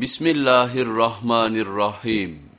Bismillahirrahmanirrahim.